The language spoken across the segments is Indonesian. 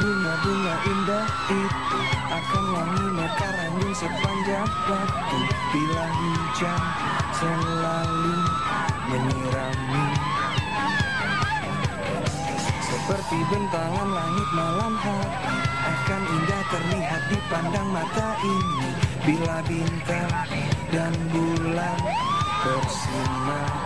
bunga-bunga indah itu akan wangi mekar angin sepanjang waktu. Bila hujan selalu menyirami. Seperti bentangan langit malam hari akan indah terlihat di pandang mata ini. Bila bintang dan bulan bersinar.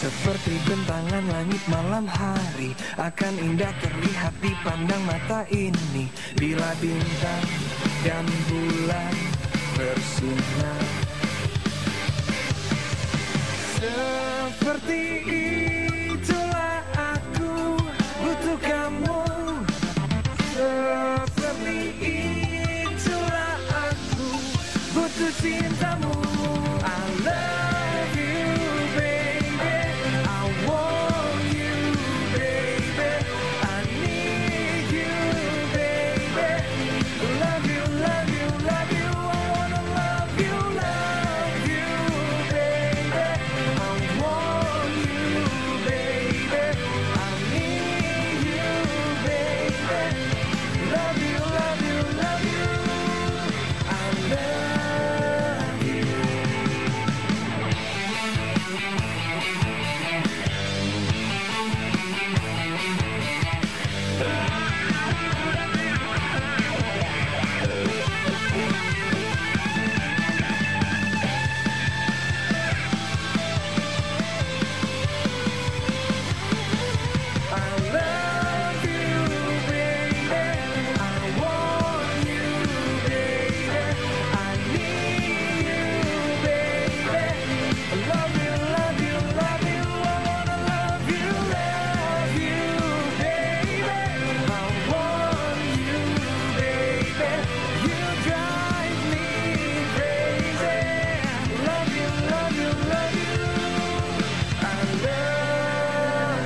Seperti bentangan langit malam hari Akan indah terlihat di pandang mata ini. Bila bintang dan bulan bersinar. Seperti itulah aku butuh kamu Seperti itulah aku butuh cintamu.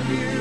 here.